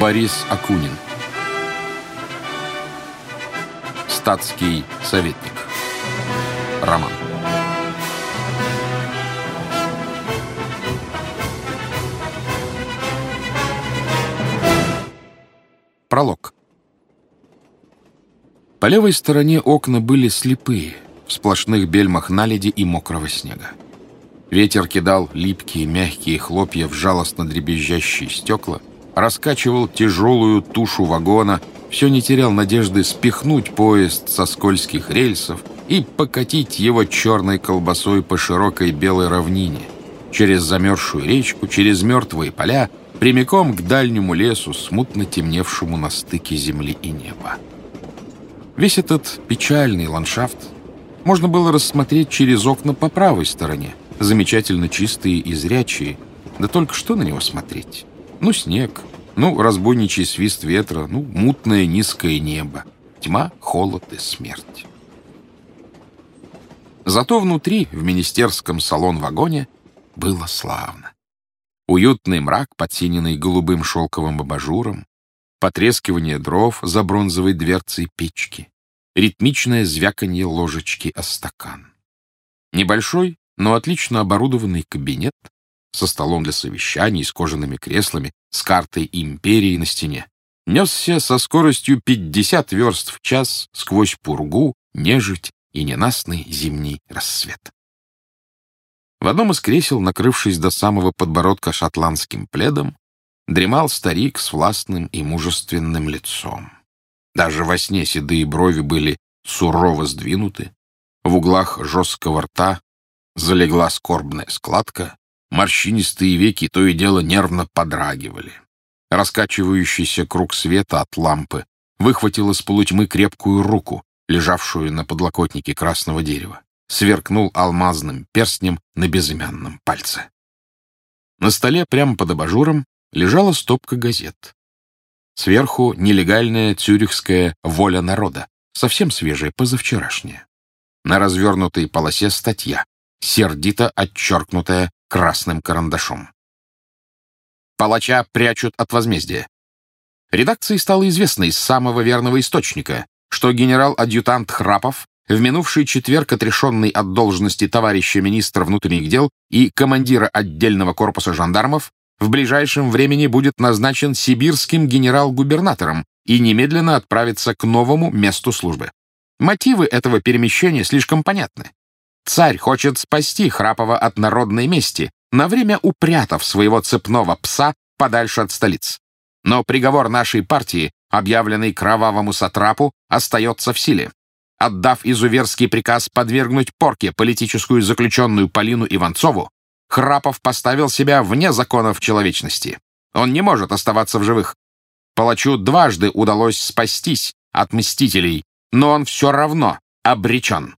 Борис Акунин. Статский советник. Роман. Пролог. По левой стороне окна были слепые, в сплошных бельмах наледи и мокрого снега. Ветер кидал липкие мягкие хлопья в жалостно дребезжащие стекла, раскачивал тяжелую тушу вагона, все не терял надежды спихнуть поезд со скользких рельсов и покатить его черной колбасой по широкой белой равнине, через замерзшую речку, через мертвые поля, прямиком к дальнему лесу, смутно темневшему на стыке земли и неба. Весь этот печальный ландшафт можно было рассмотреть через окна по правой стороне, замечательно чистые и зрячие, да только что на него смотреть? Ну, снег, ну, разбойничий свист ветра, ну, мутное низкое небо, тьма, холод и смерть. Зато внутри, в министерском салон-вагоне, было славно. Уютный мрак, подсиненный голубым шелковым абажуром, потрескивание дров за бронзовой дверцей печки, ритмичное звяканье ложечки о стакан. Небольшой, но отлично оборудованный кабинет со столом для совещаний, с кожаными креслами, с картой империи на стене, несся со скоростью 50 верст в час сквозь пургу, нежить и ненастный зимний рассвет. В одном из кресел, накрывшись до самого подбородка шотландским пледом, дремал старик с властным и мужественным лицом. Даже во сне седые брови были сурово сдвинуты, в углах жесткого рта залегла скорбная складка, Морщинистые веки то и дело нервно подрагивали. Раскачивающийся круг света от лампы выхватил из полутьмы крепкую руку, лежавшую на подлокотнике красного дерева. Сверкнул алмазным перстнем на безымянном пальце. На столе прямо под абажуром лежала стопка газет. Сверху нелегальная цюрихская «Воля народа», совсем свежая, позавчерашняя. На развернутой полосе статья, сердито отчеркнутая красным карандашом. Палача прячут от возмездия. Редакции стало известно из самого верного источника, что генерал-адъютант Храпов в минувший четверг, отрешенный от должности товарища министра внутренних дел и командира отдельного корпуса жандармов, в ближайшем времени будет назначен сибирским генерал-губернатором и немедленно отправится к новому месту службы. Мотивы этого перемещения слишком понятны. Царь хочет спасти Храпова от народной мести, на время упрятав своего цепного пса подальше от столиц. Но приговор нашей партии, объявленный кровавому сатрапу, остается в силе. Отдав изуверский приказ подвергнуть порке политическую заключенную Полину Иванцову, Храпов поставил себя вне законов человечности. Он не может оставаться в живых. Палачу дважды удалось спастись от мстителей, но он все равно обречен.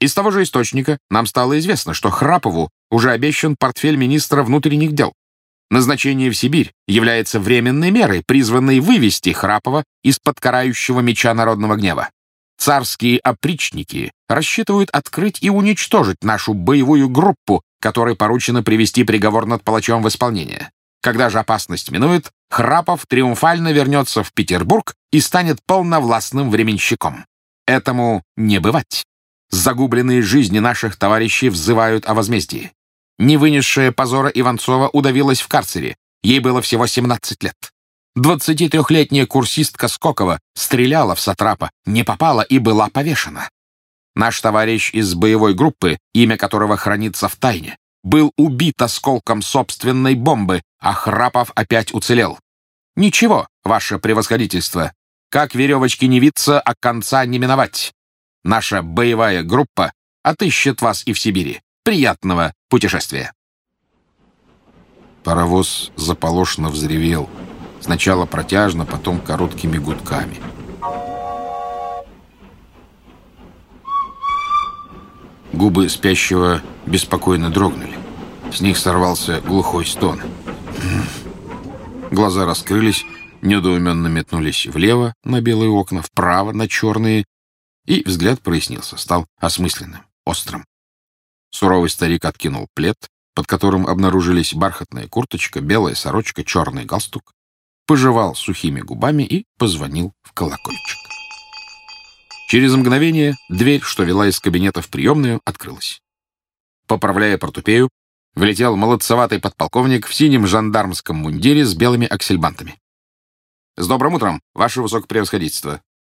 Из того же источника нам стало известно, что Храпову уже обещан портфель министра внутренних дел. Назначение в Сибирь является временной мерой, призванной вывести Храпова из-под карающего меча народного гнева. Царские опричники рассчитывают открыть и уничтожить нашу боевую группу, которой поручено привести приговор над палачом в исполнение. Когда же опасность минует, Храпов триумфально вернется в Петербург и станет полновластным временщиком. Этому не бывать. Загубленные жизни наших товарищей взывают о возмездии. Не вынесшая позора Иванцова удавилась в карцере. Ей было всего 17 лет. 23-летняя курсистка Скокова стреляла в Сатрапа, не попала и была повешена. Наш товарищ из боевой группы, имя которого хранится в тайне, был убит осколком собственной бомбы, а Храпов опять уцелел. Ничего, ваше превосходительство. Как веревочки не виться, а конца не миновать. Наша боевая группа отыщет вас и в Сибири. Приятного путешествия!» Паровоз заполошно взревел. Сначала протяжно, потом короткими гудками. Губы спящего беспокойно дрогнули. С них сорвался глухой стон. Глаза раскрылись, недоуменно метнулись влево на белые окна, вправо на черные, и взгляд прояснился, стал осмысленным, острым. Суровый старик откинул плед, под которым обнаружились бархатная курточка, белая сорочка, черный галстук. пожевал сухими губами и позвонил в колокольчик. Через мгновение дверь, что вела из кабинета в приемную, открылась. Поправляя портупею, влетел молодцеватый подполковник в синем жандармском мундире с белыми аксельбантами. — С добрым утром, ваше высокопревосходительство. —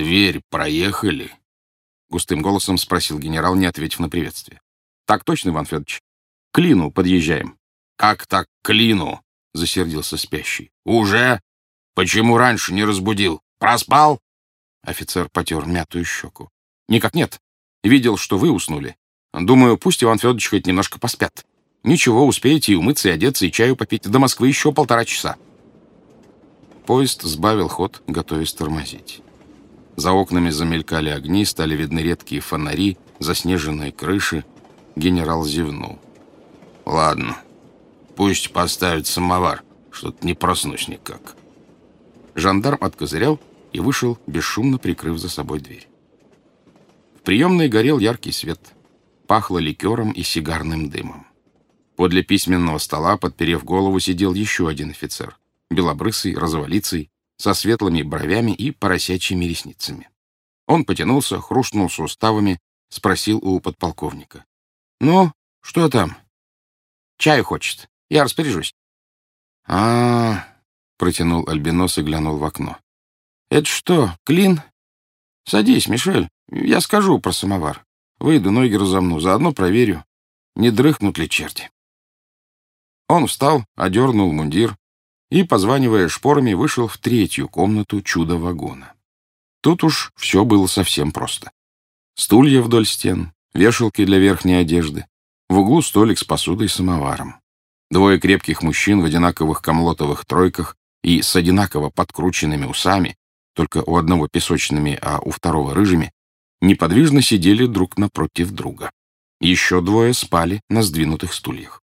Тверь проехали? — густым голосом спросил генерал, не ответив на приветствие. — Так точно, Иван Федорович. Клину подъезжаем. — Как так Клину? — засердился спящий. — Уже? Почему раньше не разбудил? Проспал? Офицер потер мятую щеку. — Никак нет. Видел, что вы уснули. Думаю, пусть Иван Федорович хоть немножко поспят. Ничего, успеете и умыться, и одеться, и чаю попить. До Москвы еще полтора часа. Поезд сбавил ход, готовясь тормозить. За окнами замелькали огни, стали видны редкие фонари, заснеженные крыши. Генерал зевнул. «Ладно, пусть поставит самовар, что-то не проснусь никак». Жандарм откозырял и вышел, бесшумно прикрыв за собой дверь. В приемной горел яркий свет. Пахло ликером и сигарным дымом. Подле письменного стола, подперев голову, сидел еще один офицер. Белобрысый, розоволицый, со светлыми бровями и поросячьими ресницами. Он потянулся, хрустнул суставами, спросил у подполковника. — Ну, что там? — Чаю хочет. Я распоряжусь. — А, — протянул Альбинос и глянул в окно. «Это что, клин?» «Садись, Мишель, я скажу про самовар. Выйду, ноги разомну, заодно проверю, не дрыхнут ли черти». Он встал, одернул мундир и, позванивая шпорами, вышел в третью комнату чудо-вагона. Тут уж все было совсем просто. Стулья вдоль стен, вешалки для верхней одежды, в углу столик с посудой и самоваром. Двое крепких мужчин в одинаковых комлотовых тройках и с одинаково подкрученными усами только у одного песочными, а у второго рыжими, неподвижно сидели друг напротив друга. Еще двое спали на сдвинутых стульях.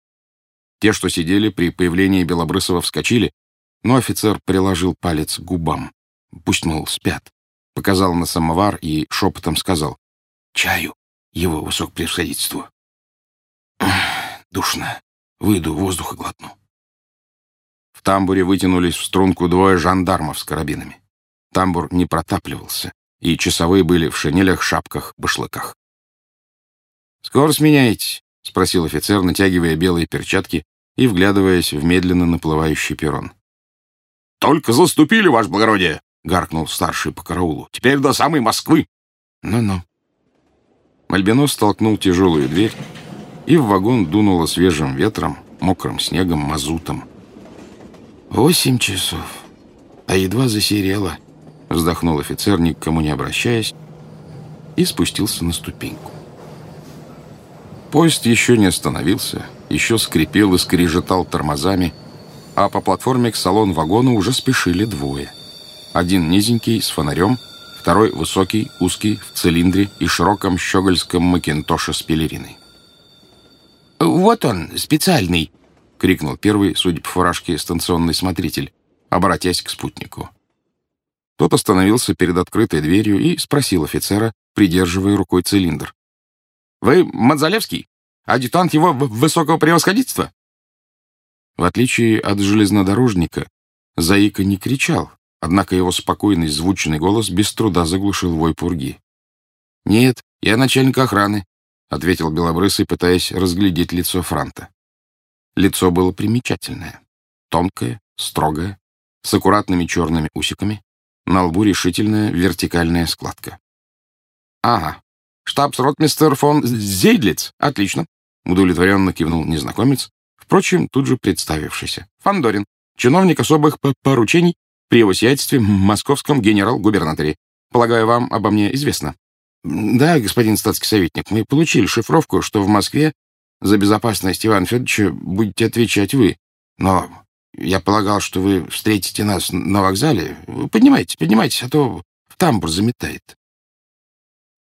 Те, что сидели при появлении Белобрысова, вскочили, но офицер приложил палец к губам. Пусть, мол, спят. Показал на самовар и шепотом сказал «Чаю, его высокопревосходительству». «Душно. Выйду, воздуха глотну». В тамбуре вытянулись в струнку двое жандармов с карабинами. Тамбур не протапливался, и часовые были в шинелях, шапках, башлыках. «Скоро сменяетесь?» — спросил офицер, натягивая белые перчатки и вглядываясь в медленно наплывающий перрон. «Только заступили, ваше благородие!» — гаркнул старший по караулу. «Теперь до самой Москвы!» «Ну-ну». Альбинос столкнул тяжелую дверь, и в вагон дунуло свежим ветром, мокрым снегом, мазутом. «Восемь часов, а едва засерело», Вздохнул офицер, ни к кому не обращаясь, и спустился на ступеньку. Поезд еще не остановился, еще скрипел и скрежетал тормозами, а по платформе к салон вагона уже спешили двое. Один низенький, с фонарем, второй высокий, узкий, в цилиндре и широком щегольском макинтоше с пелериной. «Вот он, специальный!» — крикнул первый, судя по фуражке, станционный смотритель, обратясь к спутнику. Тот остановился перед открытой дверью и спросил офицера, придерживая рукой цилиндр. «Вы Мадзалевский? Адъютант его высокого превосходительства?» В отличие от железнодорожника, Заика не кричал, однако его спокойный звучный голос без труда заглушил вой пурги. «Нет, я начальник охраны», — ответил Белобрысый, пытаясь разглядеть лицо Франта. Лицо было примечательное, тонкое, строгое, с аккуратными черными усиками, на лбу решительная вертикальная складка. «Ага, штабс-ротмистер фон Зейдлиц. Отлично», — удовлетворенно кивнул незнакомец, впрочем, тут же представившийся. «Фандорин, чиновник особых поручений при его сиятельстве московском генерал-губернаторе. Полагаю, вам обо мне известно». «Да, господин статский советник, мы получили шифровку, что в Москве за безопасность Ивана Федоровича будете отвечать вы. Но я полагал, что вы встретите нас на вокзале. Поднимайтесь, поднимайтесь, а то в тамбур заметает.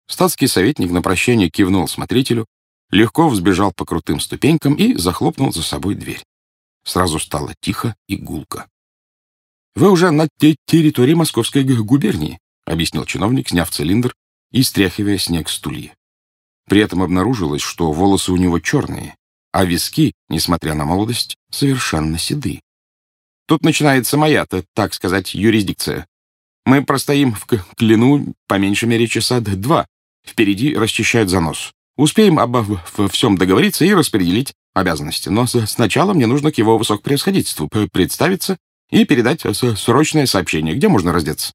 Статский советник на прощание кивнул смотрителю, легко взбежал по крутым ступенькам и захлопнул за собой дверь. Сразу стало тихо и гулко. «Вы уже на территории Московской губернии», — объяснил чиновник, сняв цилиндр и стряхивая снег с тульи. При этом обнаружилось, что волосы у него черные, а виски, несмотря на молодость, совершенно седые. Тут начинается моя, так сказать, юрисдикция. Мы простоим в клину по меньшей мере часа два. Впереди расчищают занос. Успеем обо всем договориться и распределить обязанности. Но сначала мне нужно к его высокопревосходительству представиться и передать срочное сообщение. Где можно раздеться?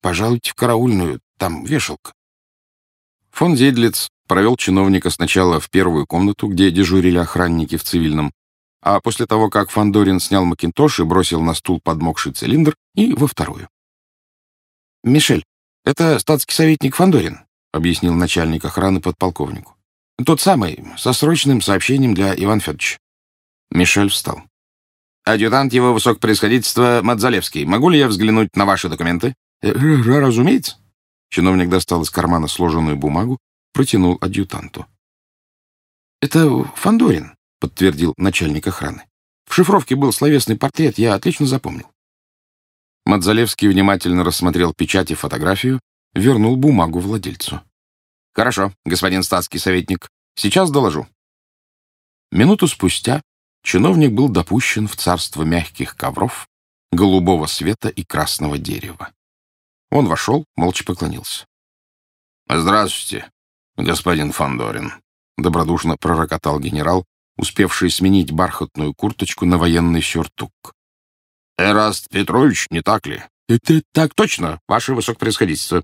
Пожалуйте в караульную, там вешалка. Фон Зейдлиц провел чиновника сначала в первую комнату, где дежурили охранники в цивильном, а после того, как Фандорин снял макинтош и бросил на стул подмокший цилиндр, и во вторую. «Мишель, это статский советник Фандорин», — объяснил начальник охраны подполковнику. «Тот самый, со срочным сообщением для Ивана Федоровича». Мишель встал. «Адъютант его высокопроисходительства Мадзалевский. Могу ли я взглянуть на ваши документы?» «Э, «Разумеется». Чиновник достал из кармана сложенную бумагу, протянул адъютанту. «Это Фандорин», — подтвердил начальник охраны. «В шифровке был словесный портрет, я отлично запомнил». Мадзалевский внимательно рассмотрел печать и фотографию, вернул бумагу владельцу. «Хорошо, господин статский советник, сейчас доложу». Минуту спустя чиновник был допущен в царство мягких ковров, голубого света и красного дерева. Он вошел, молча поклонился. «Здравствуйте, господин Фандорин», — добродушно пророкотал генерал, успевший сменить бархатную курточку на военный сюртук. «Эраст Петрович, не так ли?» «Это так точно, ваше высокопревосходительство».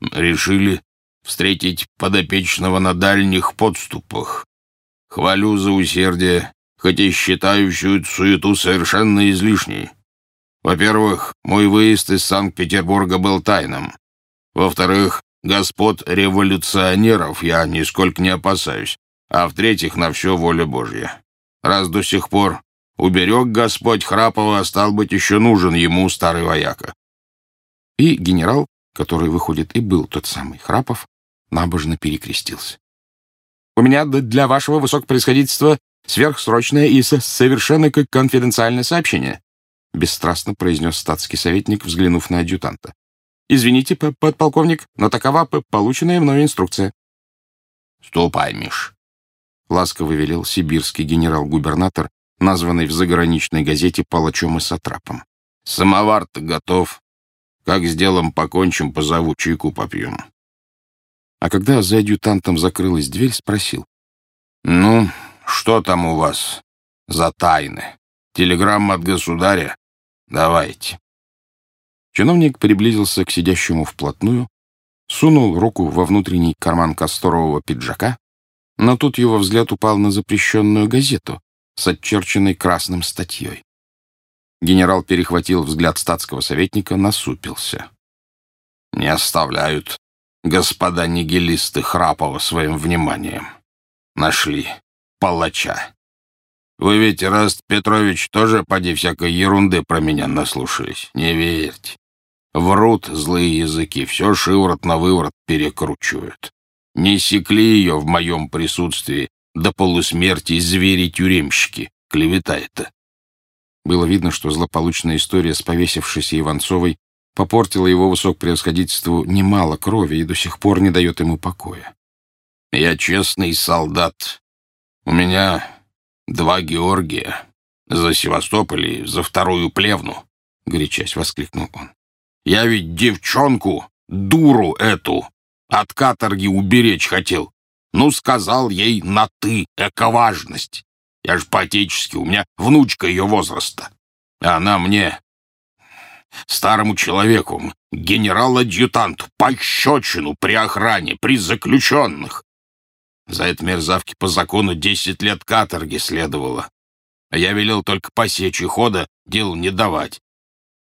«Решили встретить подопечного на дальних подступах. Хвалю за усердие, хотя и считаю всю эту суету совершенно излишней. Во-первых, мой выезд из Санкт-Петербурга был тайным. Во-вторых, господ революционеров я нисколько не опасаюсь. А в-третьих, на все воля Божья. Раз до сих пор уберег Господь Храпова, стал быть, еще нужен ему старый вояка. И генерал, который, выходит, и был тот самый Храпов, набожно перекрестился. «У меня для вашего высокопроисходительства сверхсрочное и совершенно конфиденциальное сообщение», бесстрастно произнес статский советник, взглянув на адъютанта. «Извините, подполковник, но такова полученная мною инструкция». «Ступай, Миш», — ласково велел сибирский генерал-губернатор, названный в заграничной газете палачом и сатрапом. «Самовар-то готов. Как с делом покончим, позову, чайку попьем». А когда за адъютантом закрылась дверь, спросил. «Ну, что там у вас за тайны? Телеграмма от государя? Давайте». Чиновник приблизился к сидящему вплотную, сунул руку во внутренний карман касторового пиджака, но тут его взгляд упал на запрещенную газету с отчерченной красным статьей. Генерал перехватил взгляд статского советника, насупился. «Не оставляют господа нигилисты Храпова своим вниманием. Нашли палача. Вы ведь, Раст Петрович, тоже, поди, всякой ерунды про меня наслушались. Не верьте. Врут злые языки, все шиворот на выворот перекручивают. Не секли ее в моем присутствии до полусмерти звери-тюремщики. Клевета это. Было видно, что злополучная история с повесившейся Иванцовой попортила его высокопревосходительству немало крови и до сих пор не дает ему покоя. Я честный солдат. У меня два Георгия. За Севастополь и за вторую плевну, — горячась воскликнул он. Я ведь девчонку, дуру эту, от каторги уберечь хотел. Ну, сказал ей на «ты», эко-важность. Я ж по-отечески, у меня внучка ее возраста. А она мне, старому человеку, генерал-адъютант, пощечину при охране, при заключенных. За это мерзавки по закону десять лет каторги следовало. А я велел только посечь и хода делу не давать.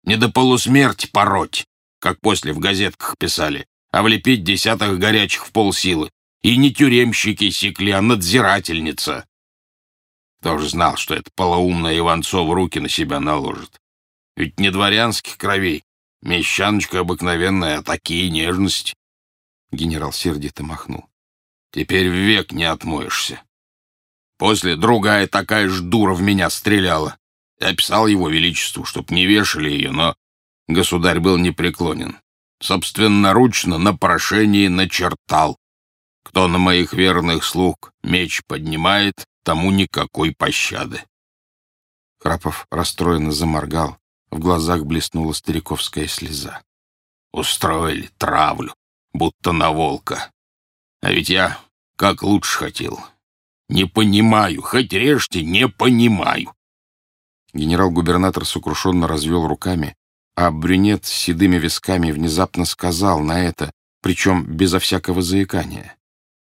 Не до полусмерти пороть, как после в газетках писали, а влепить десятых горячих в полсилы. И не тюремщики секли, а надзирательница. Тоже знал, что это полоумная Иванцова руки на себя наложит. Ведь не дворянских кровей. Мещаночка обыкновенная, а такие нежности. Генерал сердито махнул. Теперь век не отмоешься. После другая такая ж дура в меня стреляла. Я писал его величеству, чтоб не вешали ее, но государь был непреклонен. Собственноручно на прошении начертал. Кто на моих верных слуг меч поднимает, тому никакой пощады. Крапов расстроенно заморгал, в глазах блеснула стариковская слеза. Устроили травлю, будто на волка. А ведь я как лучше хотел. Не понимаю, хоть режьте, не понимаю. Генерал-губернатор сокрушенно развел руками, а брюнет с седыми висками внезапно сказал на это, причем безо всякого заикания.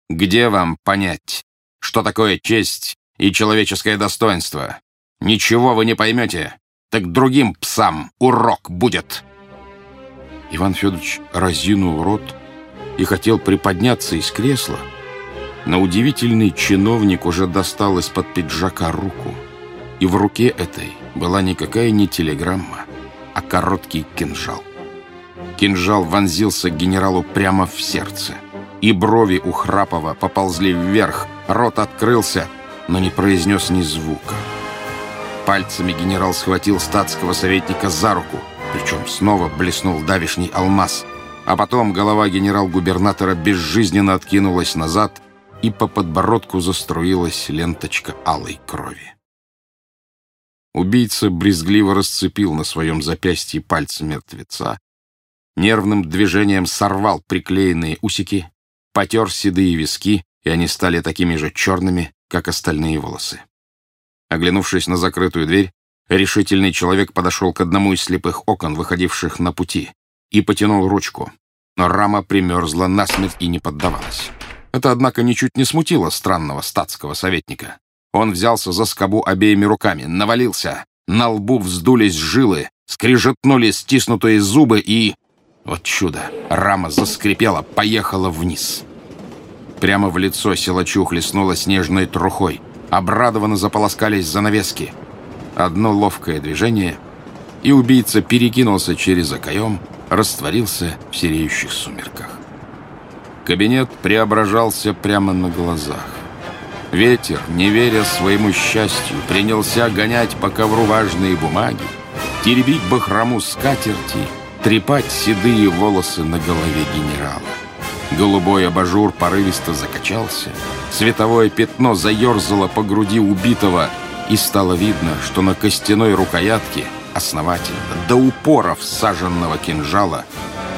«Где вам понять, что такое честь и человеческое достоинство? Ничего вы не поймете, так другим псам урок будет!» Иван Федорович разинул рот и хотел приподняться из кресла, но удивительный чиновник уже достал из-под пиджака руку, и в руке этой была никакая не телеграмма, а короткий кинжал. Кинжал вонзился генералу прямо в сердце, и брови у Храпова поползли вверх, рот открылся, но не произнес ни звука. Пальцами генерал схватил статского советника за руку, причем снова блеснул давишний алмаз, а потом голова генерал-губернатора безжизненно откинулась назад — и по подбородку заструилась ленточка алой крови. Убийца брезгливо расцепил на своем запястье пальцы мертвеца, нервным движением сорвал приклеенные усики, потер седые виски, и они стали такими же черными, как остальные волосы. Оглянувшись на закрытую дверь, решительный человек подошел к одному из слепых окон, выходивших на пути, и потянул ручку, но рама примерзла насмерть и не поддавалась. Это, однако, ничуть не смутило странного статского советника. Он взялся за скобу обеими руками, навалился. На лбу вздулись жилы, скрижетнули стиснутые зубы и... Вот чудо! Рама заскрипела, поехала вниз. Прямо в лицо силачу хлестнуло снежной трухой. Обрадованно заполоскались занавески. Одно ловкое движение, и убийца перекинулся через окоем, растворился в сереющих сумерках. Кабинет преображался прямо на глазах. Ветер, не веря своему счастью, принялся гонять по ковру важные бумаги, теребить бахрому скатерти, трепать седые волосы на голове генерала. Голубой абажур порывисто закачался, световое пятно заерзало по груди убитого, и стало видно, что на костяной рукоятке основательно, до упора всаженного кинжала,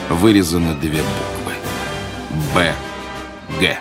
вырезаны две буквы. Б. Г.